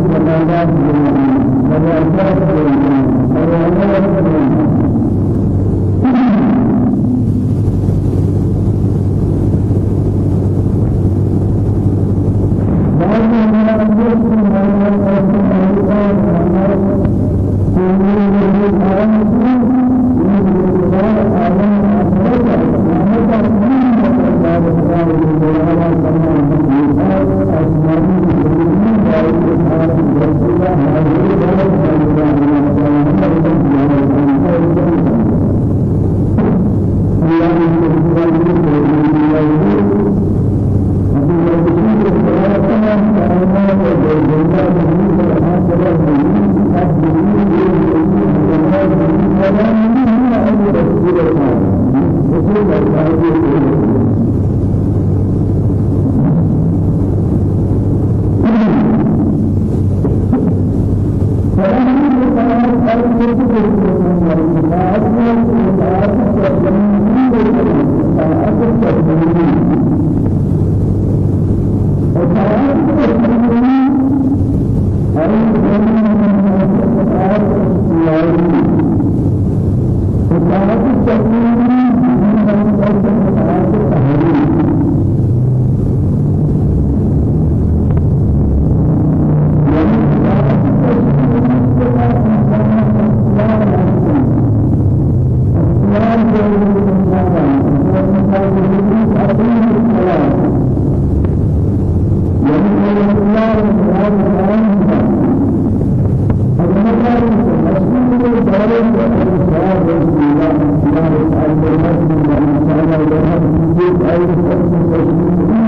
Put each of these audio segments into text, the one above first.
ولا لا ولا لا أي شيء من هذا.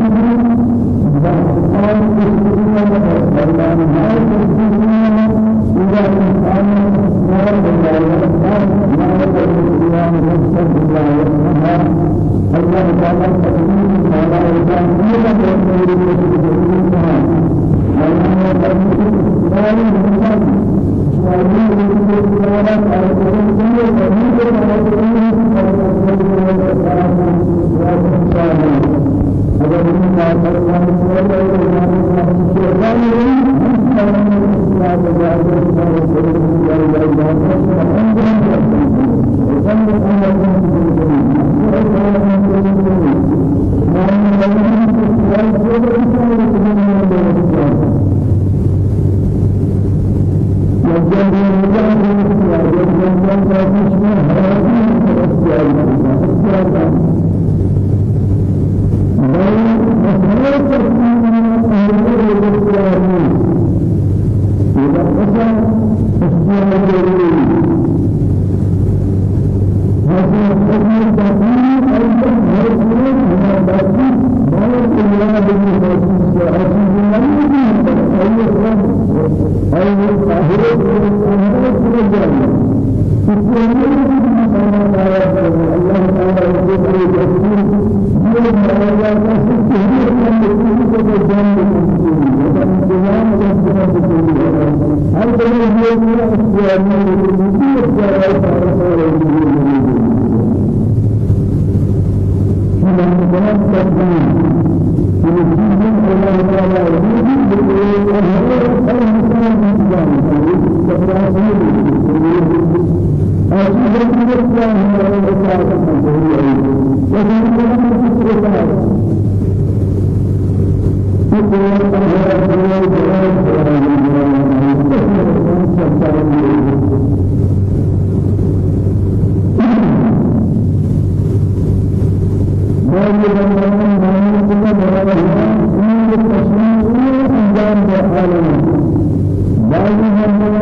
فهو أشهد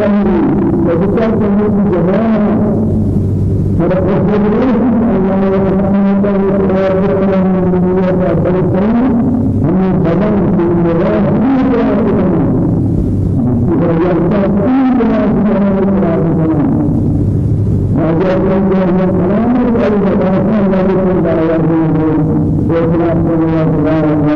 لي وذكرت لي جماعة ولقد قلت الله سبحانه وتعالى من الدنيا فأبلغني من قدم في المراد في قراءتنا ويرتاح في قراءتنا وقراءتنا ما جاء من الكلام الذي ذكرنا له في الآيات وفي الأحاديث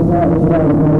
الله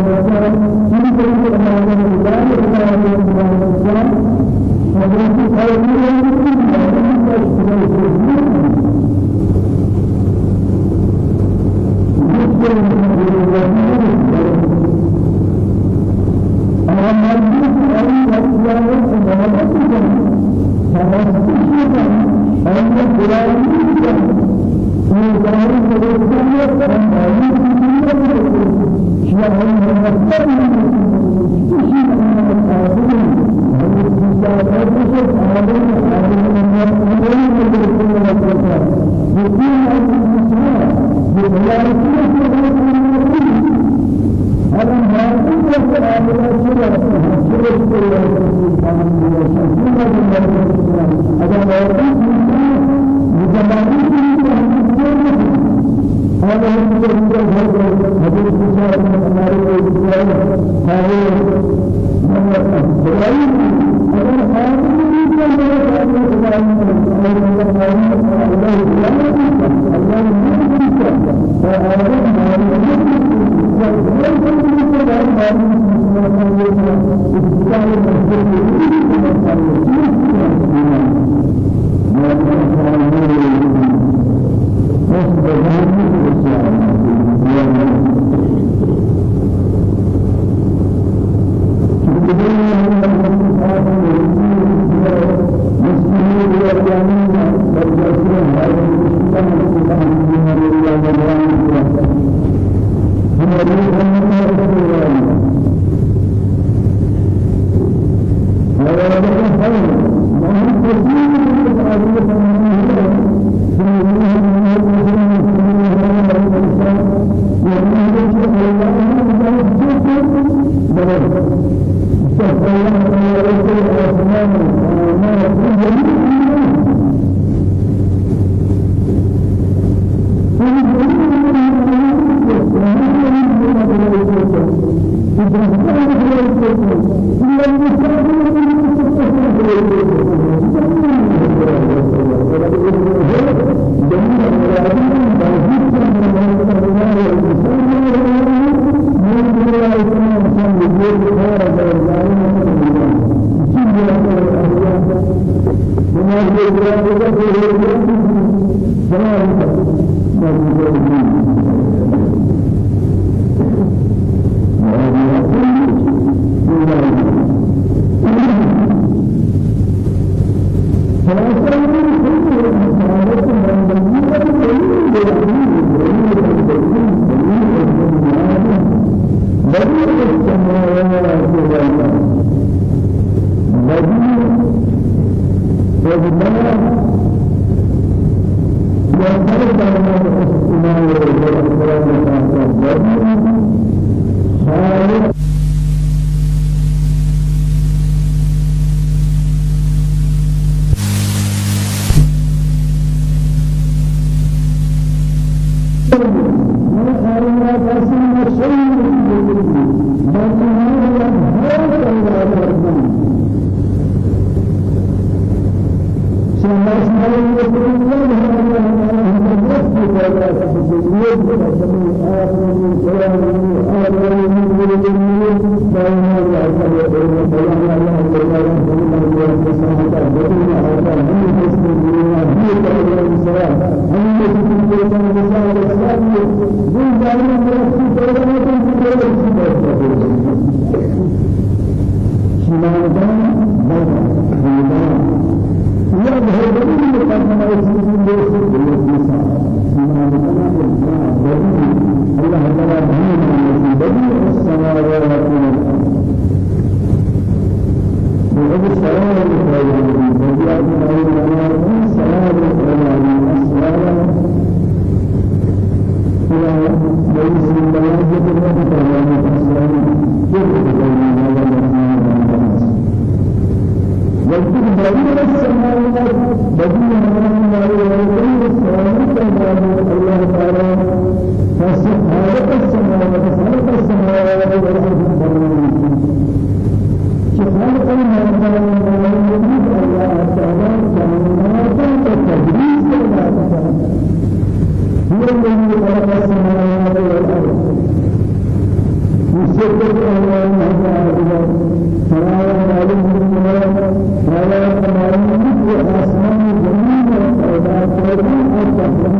وسلم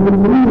المؤمنين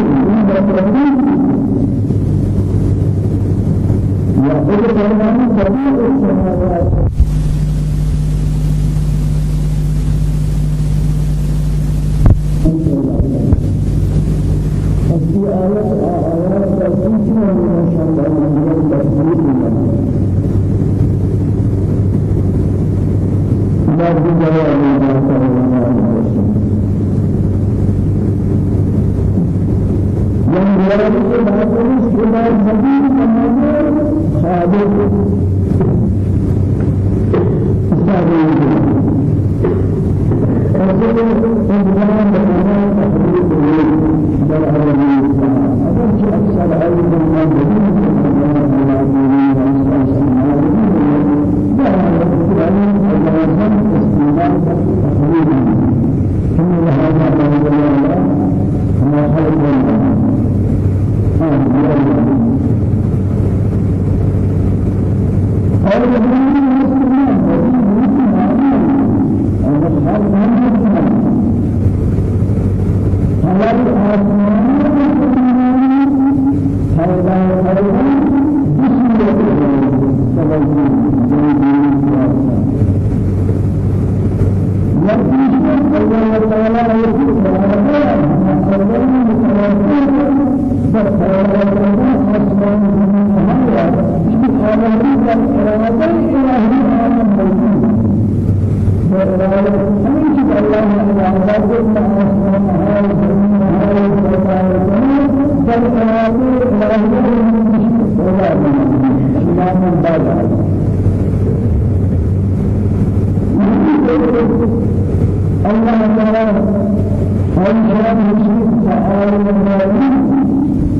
الله تعالى هل شاء يشرك تعالى المعلوم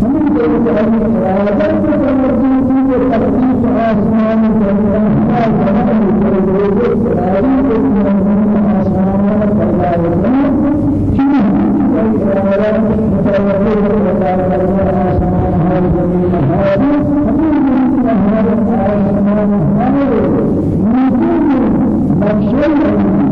من ذلك أن الإرادة تتمثل في تخصيص آسمان الأنفاس وأهل التوحيد تعالى من آسمان الله وسلم شنو الإرادة متوفرة وتعالى آسمان هذا الجميع هذا هذا هذا آسمان هذا من كل مخشوع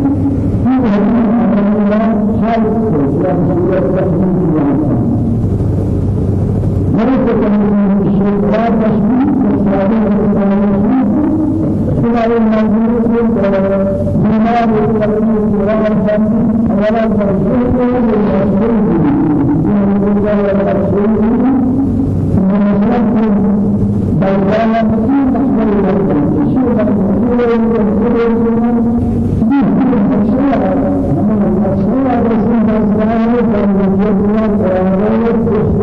حال الإسلام هو التحديد والإسلام مرة تنظيم الشيطان تشبيه والصالح والصالح خلال المنزل جمال الكريم ولا الفن ولا الفرشوق والمسؤول من المسؤول من المسؤول بل كان في مسؤول الشيء المسؤول والمسؤول به الشيء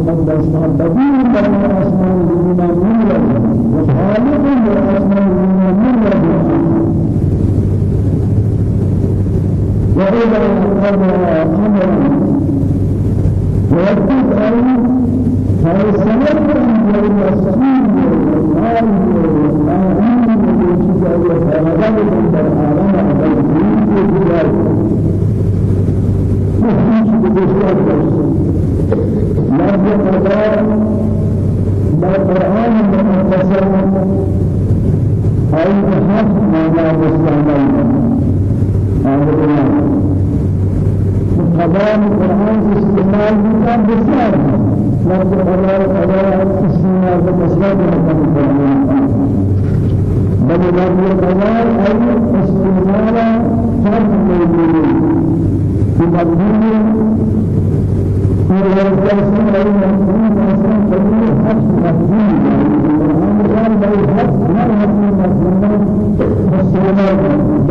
المقدس بدين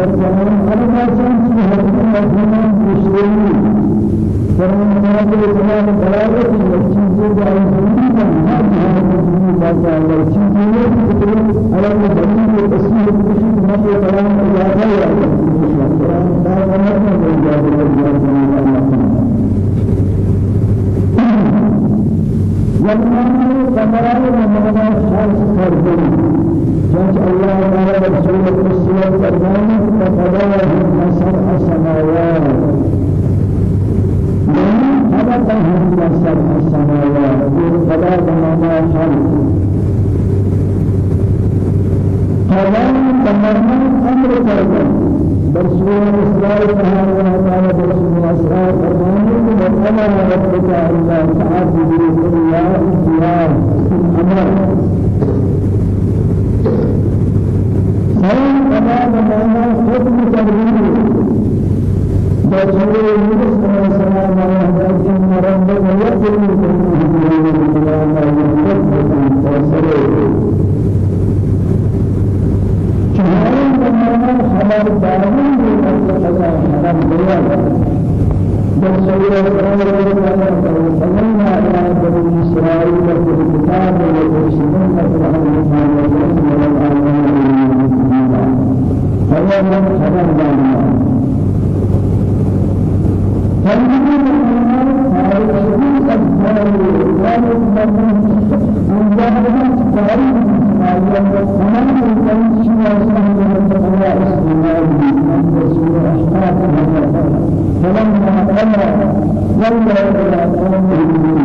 السلام بل كمان على ما كان في مفهوم مشروعي فرمان هذا الكلام بلاغة الشيء جاي من هذا الشيء باسا الشيء على مدني الاسم الشيء ما هو كلام إجابة يا كلام ده ما هو إجابة والآن تمام ومعنى خاص كردن جاءت الله تعالى رسول السلام فرمانه فقضاه سبع سماوات خلقهم سبع سماوات وقضى بمعنى خلق قضاء تمام أمر كردن برسول إسرائيل سبحانه وتعالى برسول إسرائيل فرمانه وقضى ربك ألا تعبدوا إلا إياه أمر سلام قضاء بمعنى حكم تبرير برسول يونس عليه السلام على أن ربك يقول شهرين بمعنى خبر دارين بالقضاء خبر بيان برسول الله صلى على بني إسرائيل في الكتاب فهو من خبر فالمهم الإيمان هذا الشيء أكبر ولا من ما تمام الإنسان شيء يسمى الله من رسول أشهاد فلما قال ولا إلى قومه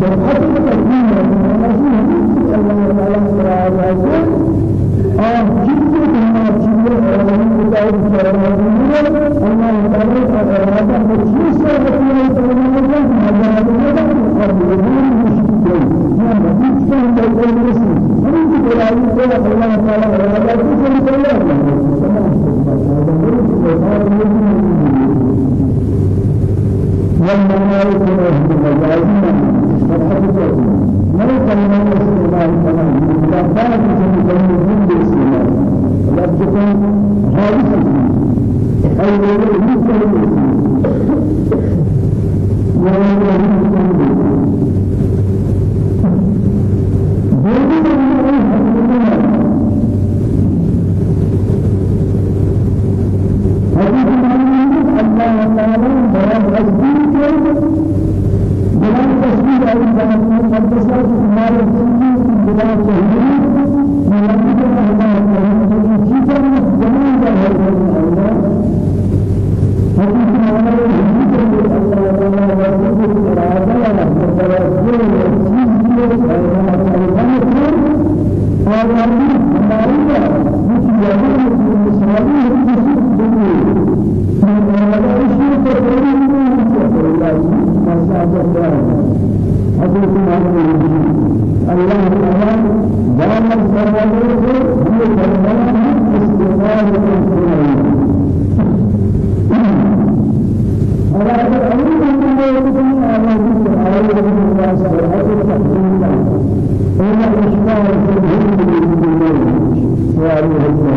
شرحت تقديم الناس الله تعالى سبحانه وتعالى آه جد ما جد الله تعالى قالوا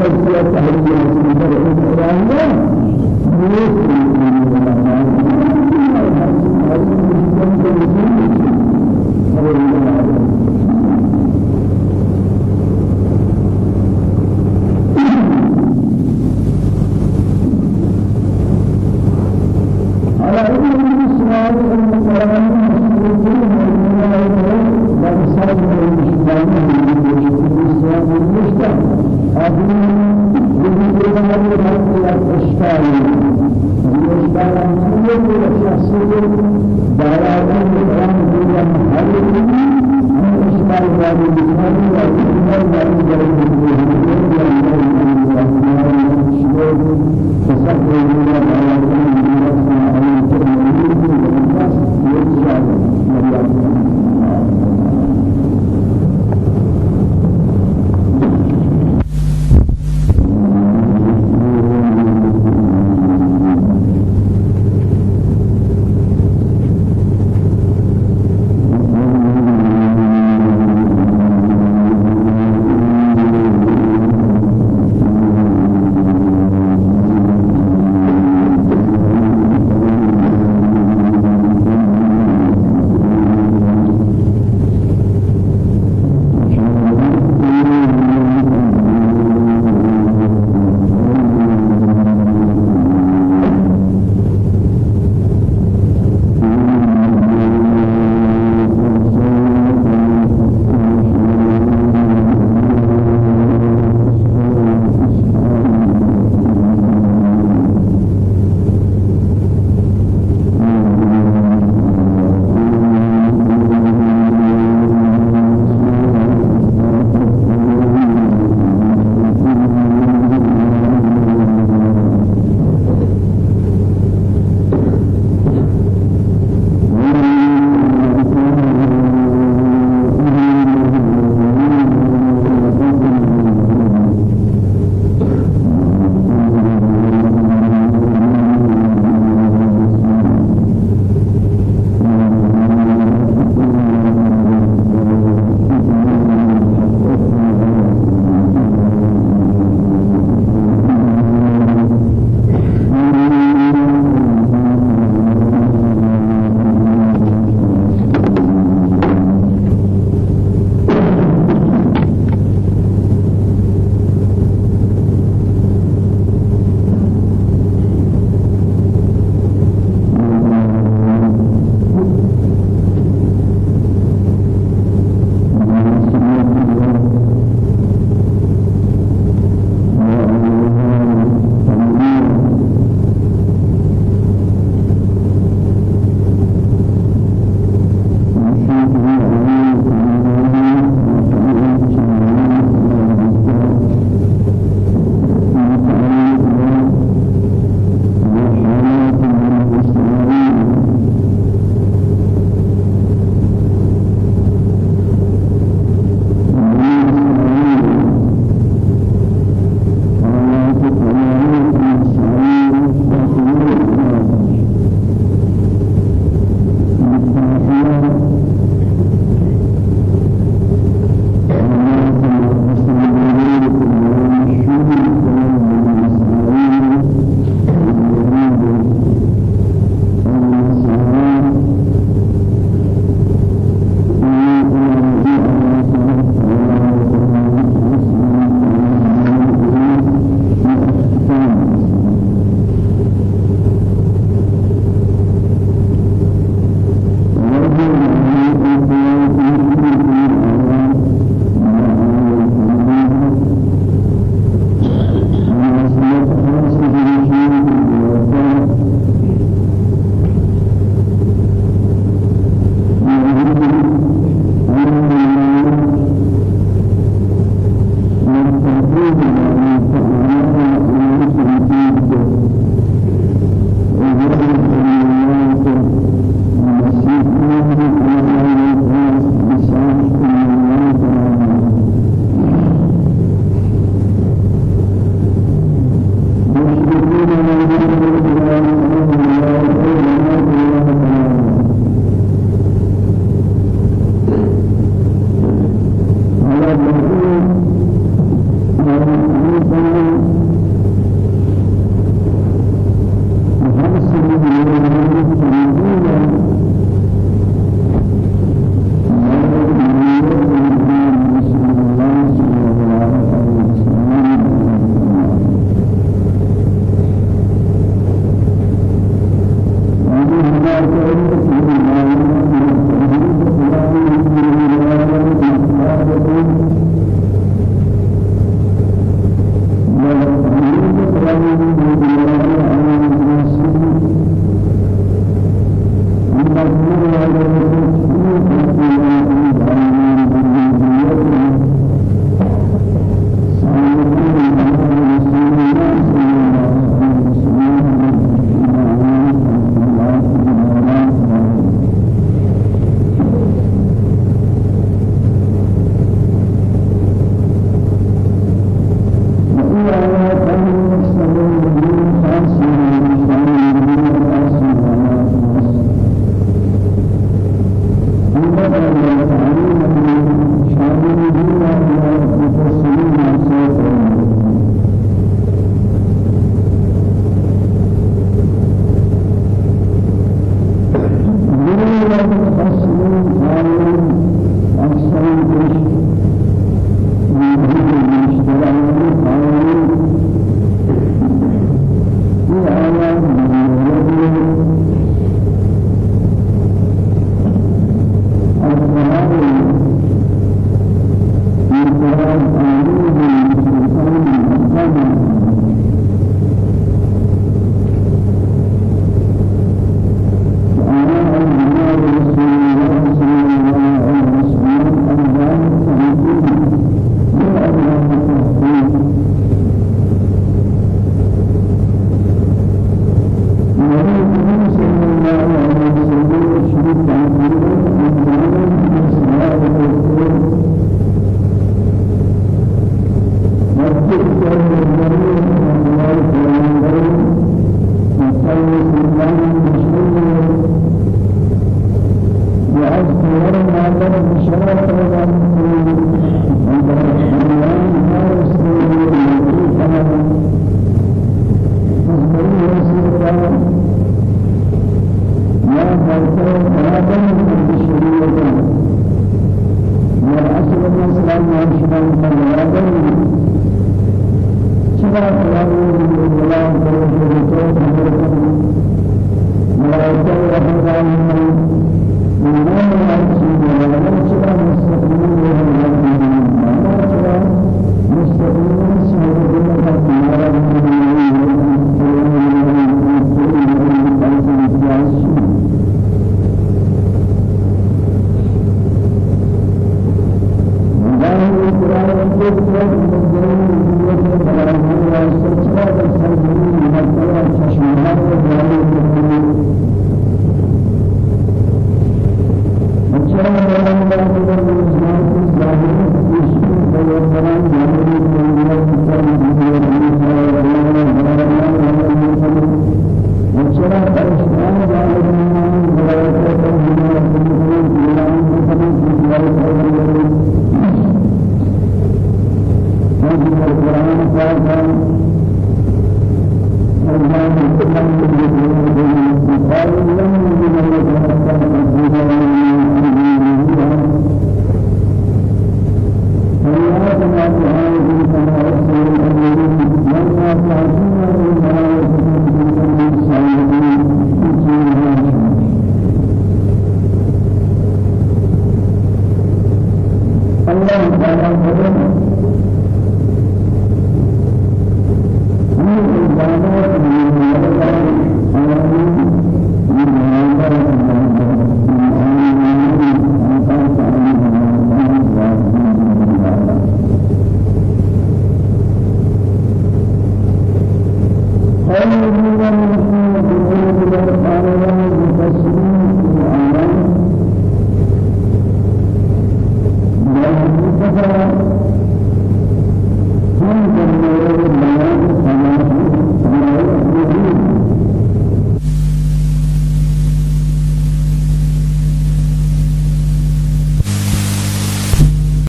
تفسير تعليم السنة الإسلامية Thank you. اشكال الاشكال الشخصيه والشخصيه دعواتهم بكلام الدنيا هل من اشكال هذه الاسلام والاسلام والاسلام والاسلام والاسلام والاسلام